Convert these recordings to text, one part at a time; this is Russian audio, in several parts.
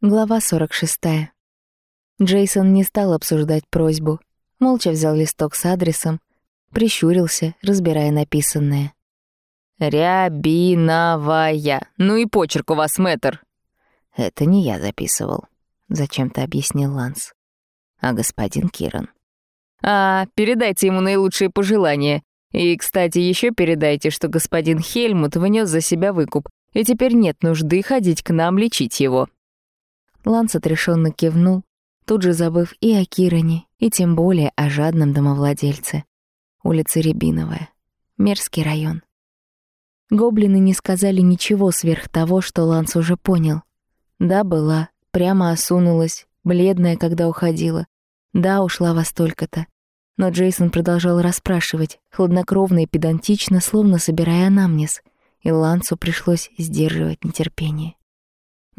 Глава 46. Джейсон не стал обсуждать просьбу. Молча взял листок с адресом, прищурился, разбирая написанное. «Рябиновая. Ну и почерк у вас, мэтр». «Это не я записывал», — зачем-то объяснил Ланс. «А господин Киран». «А, передайте ему наилучшие пожелания. И, кстати, еще передайте, что господин Хельмут внес за себя выкуп, и теперь нет нужды ходить к нам лечить его». Ланс отрешенно кивнул, тут же забыв и о Киране, и тем более о жадном домовладельце. Улица Рябиновая. Мерзкий район. Гоблины не сказали ничего сверх того, что Ланс уже понял. Да, была, прямо осунулась, бледная, когда уходила. Да, ушла во столько-то. Но Джейсон продолжал расспрашивать, хладнокровно и педантично, словно собирая анамнез, и Лансу пришлось сдерживать нетерпение.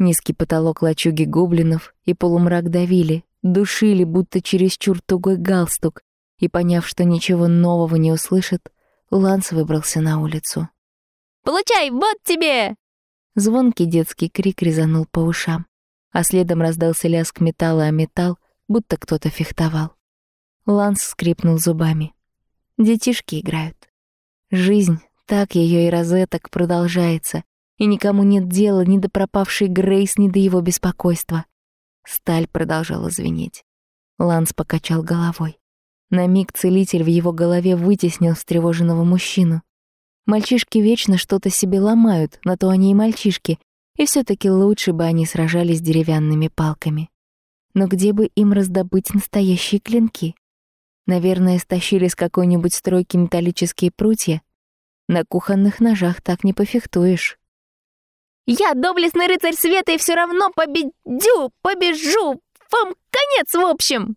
Низкий потолок лачуги гоблинов и полумрак давили, душили, будто чересчур тугой галстук, и, поняв, что ничего нового не услышит, Ланс выбрался на улицу. «Получай, вот тебе!» Звонкий детский крик резанул по ушам, а следом раздался лязг металла о металл, будто кто-то фехтовал. Ланс скрипнул зубами. Детишки играют. Жизнь, так ее и розеток, продолжается, и никому нет дела ни до пропавшей Грейс, ни до его беспокойства. Сталь продолжала звенеть. Ланс покачал головой. На миг целитель в его голове вытеснил встревоженного мужчину. Мальчишки вечно что-то себе ломают, на то они и мальчишки, и все таки лучше бы они сражались деревянными палками. Но где бы им раздобыть настоящие клинки? Наверное, стащили с какой-нибудь стройки металлические прутья? На кухонных ножах так не пофехтуешь. Я доблестный рыцарь света и все равно победю, побежу. Вам конец, в общем!»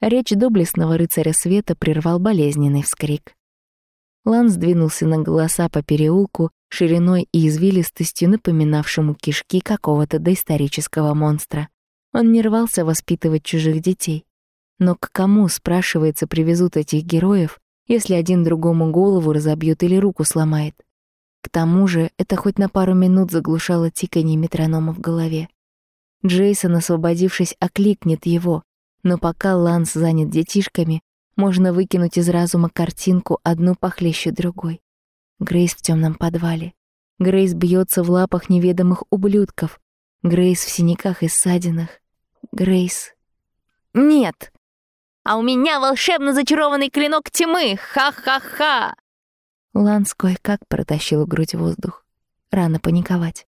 Речь доблестного рыцаря света прервал болезненный вскрик. Лан сдвинулся на голоса по переулку, шириной и извилистостью, напоминавшему кишки какого-то доисторического монстра. Он не рвался воспитывать чужих детей. Но к кому, спрашивается, привезут этих героев, если один другому голову разобьет или руку сломает? К тому же это хоть на пару минут заглушало тиканье метронома в голове. Джейсон, освободившись, окликнет его, но пока Ланс занят детишками, можно выкинуть из разума картинку одну похлеще другой. Грейс в темном подвале. Грейс бьется в лапах неведомых ублюдков. Грейс в синяках и ссадинах. Грейс... Нет! А у меня волшебно зачарованный клинок тьмы! Ха-ха-ха! Ланс кое-как протащил грудь воздух. Рано паниковать.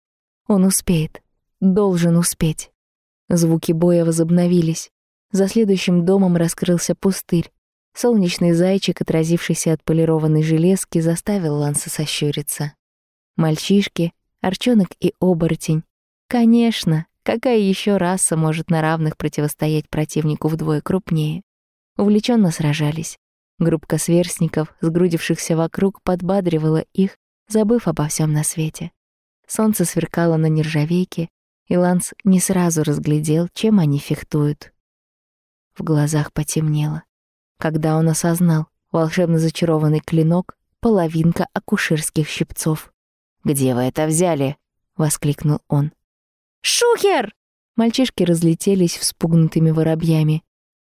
Он успеет. Должен успеть. Звуки боя возобновились. За следующим домом раскрылся пустырь. Солнечный зайчик, отразившийся от полированной железки, заставил Ланса сощуриться. Мальчишки, Арчонок и оборотень. Конечно, какая еще раса может на равных противостоять противнику вдвое крупнее? Увлеченно сражались. Группка сверстников, сгрудившихся вокруг, подбадривала их, забыв обо всем на свете. Солнце сверкало на нержавейке, и Ланс не сразу разглядел, чем они фехтуют. В глазах потемнело. Когда он осознал волшебно зачарованный клинок — половинка акушерских щипцов. «Где вы это взяли?» — воскликнул он. «Шухер!» Мальчишки разлетелись вспугнутыми воробьями.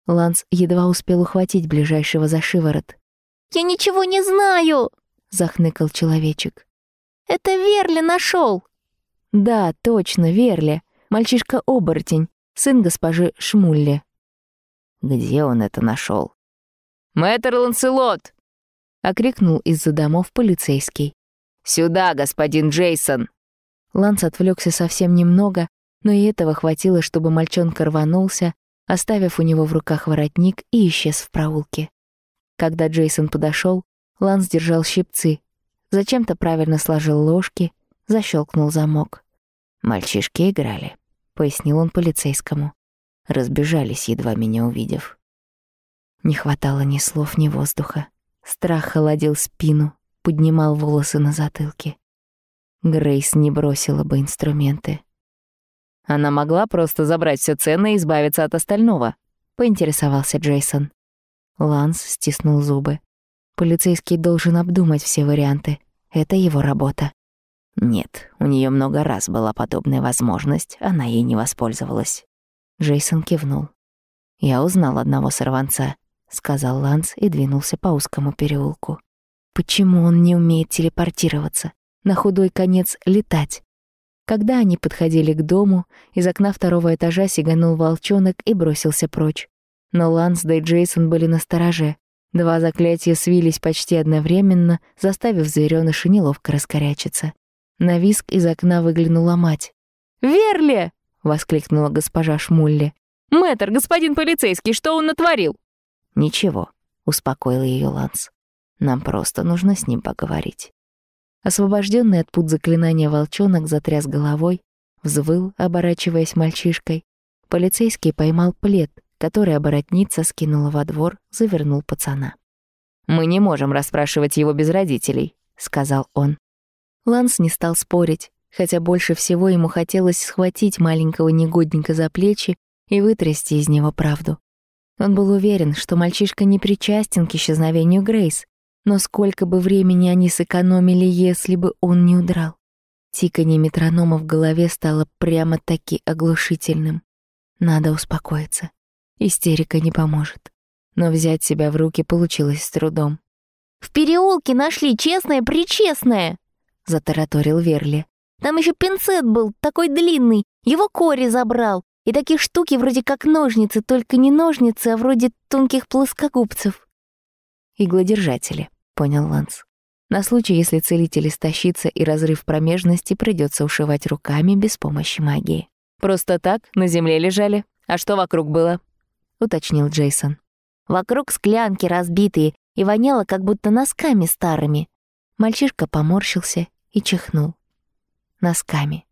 Ланс едва успел ухватить ближайшего за шиворот. «Я ничего не знаю!» — захныкал человечек. «Это Верли нашел. «Да, точно, Верли. Мальчишка-оборотень, сын госпожи Шмулли». «Где он это нашел? «Мэтр Ланселот!» — окрикнул из-за домов полицейский. «Сюда, господин Джейсон!» Ланс отвлекся совсем немного, но и этого хватило, чтобы мальчонка рванулся, оставив у него в руках воротник и исчез в проулке. Когда Джейсон подошел, Ланс держал щипцы, зачем-то правильно сложил ложки, защелкнул замок. «Мальчишки играли», — пояснил он полицейскому. Разбежались, едва меня увидев. Не хватало ни слов, ни воздуха. Страх холодил спину, поднимал волосы на затылке. Грейс не бросила бы инструменты. Она могла просто забрать все ценное и избавиться от остального, поинтересовался Джейсон. Ланс стиснул зубы. Полицейский должен обдумать все варианты. Это его работа. Нет, у нее много раз была подобная возможность, она ей не воспользовалась. Джейсон кивнул. «Я узнал одного сорванца», — сказал Ланс и двинулся по узкому переулку. «Почему он не умеет телепортироваться? На худой конец летать?» Когда они подходили к дому, из окна второго этажа сиганул волчонок и бросился прочь. Но Ланс да и Джейсон были на стороже. Два заклятия свились почти одновременно, заставив зверёныша неловко раскорячиться. На виск из окна выглянула мать. «Верли!» — воскликнула госпожа Шмулли. «Мэтр, господин полицейский, что он натворил?» «Ничего», — успокоил ее Ланс. «Нам просто нужно с ним поговорить». Освобожденный от пут заклинания волчонок затряс головой, взвыл, оборачиваясь мальчишкой. Полицейский поймал плед, который оборотница скинула во двор, завернул пацана. «Мы не можем расспрашивать его без родителей», — сказал он. Ланс не стал спорить, хотя больше всего ему хотелось схватить маленького негодника за плечи и вытрясти из него правду. Он был уверен, что мальчишка не причастен к исчезновению Грейс, но сколько бы времени они сэкономили, если бы он не удрал. Тиканье метронома в голове стало прямо-таки оглушительным. Надо успокоиться. Истерика не поможет. Но взять себя в руки получилось с трудом. «В переулке нашли честное-причестное!» — затараторил Верли. «Там еще пинцет был, такой длинный, его Кори забрал. И такие штуки вроде как ножницы, только не ножницы, а вроде тонких плоскогубцев». «Иглодержатели», — понял Ланс. На случай, если целитель истощится и разрыв промежности придется ушивать руками без помощи магии. «Просто так, на земле лежали. А что вокруг было?» — уточнил Джейсон. «Вокруг склянки разбитые и воняло, как будто носками старыми». Мальчишка поморщился и чихнул. Носками.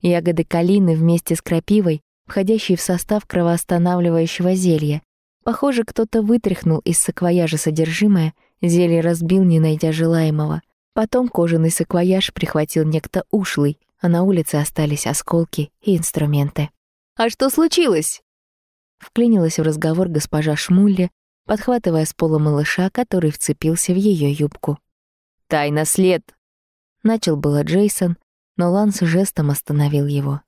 Ягоды калины вместе с крапивой, входящие в состав кровоостанавливающего зелья. Похоже, кто-то вытряхнул из саквояжа содержимое, зелье разбил, не найдя желаемого. Потом кожаный саквояж прихватил некто ушлый, а на улице остались осколки и инструменты. «А что случилось?» Вклинилась в разговор госпожа Шмулли, подхватывая с пола малыша, который вцепился в ее юбку. «Тайна след!» Начал было Джейсон, но Ланс жестом остановил его.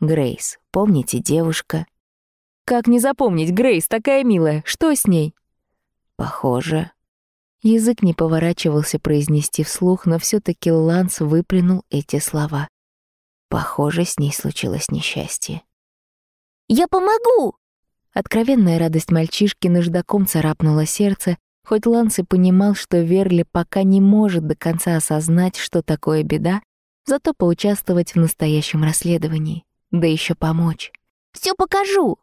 «Грейс, помните, девушка?» «Как не запомнить, Грейс такая милая, что с ней?» «Похоже». Язык не поворачивался произнести вслух, но все таки Ланс выплюнул эти слова. «Похоже, с ней случилось несчастье». «Я помогу!» Откровенная радость мальчишки наждаком царапнула сердце, хоть Ланс и понимал, что Верли пока не может до конца осознать, что такое беда, зато поучаствовать в настоящем расследовании, да еще помочь. «Всё покажу!»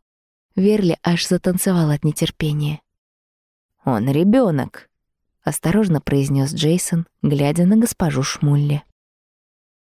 Верли аж затанцевал от нетерпения. «Он ребенок, осторожно произнес Джейсон, глядя на госпожу Шмулли.